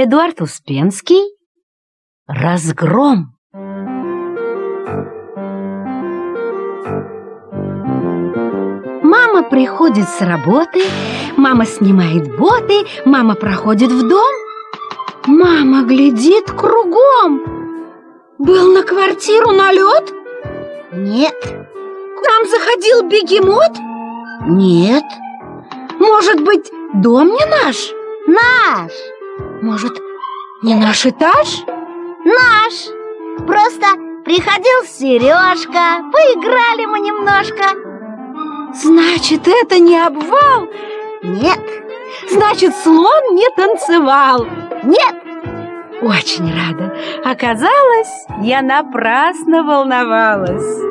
Эдуард Успенский Разгром Мама приходит с работы, мама снимает боты, мама проходит в дом. Мама глядит кругом. Был на квартиру налет? Нет, К нам заходил бегемот? нет, Может быть, дом не наш? наш, Может, не наш этаж? наш. Просто приходил Сережка, поиграли мы немножко. Значит, это не обвал? Нет, Значит, слон не танцевал. нет, Очень рада. Оказалось, я напрасно волновалась.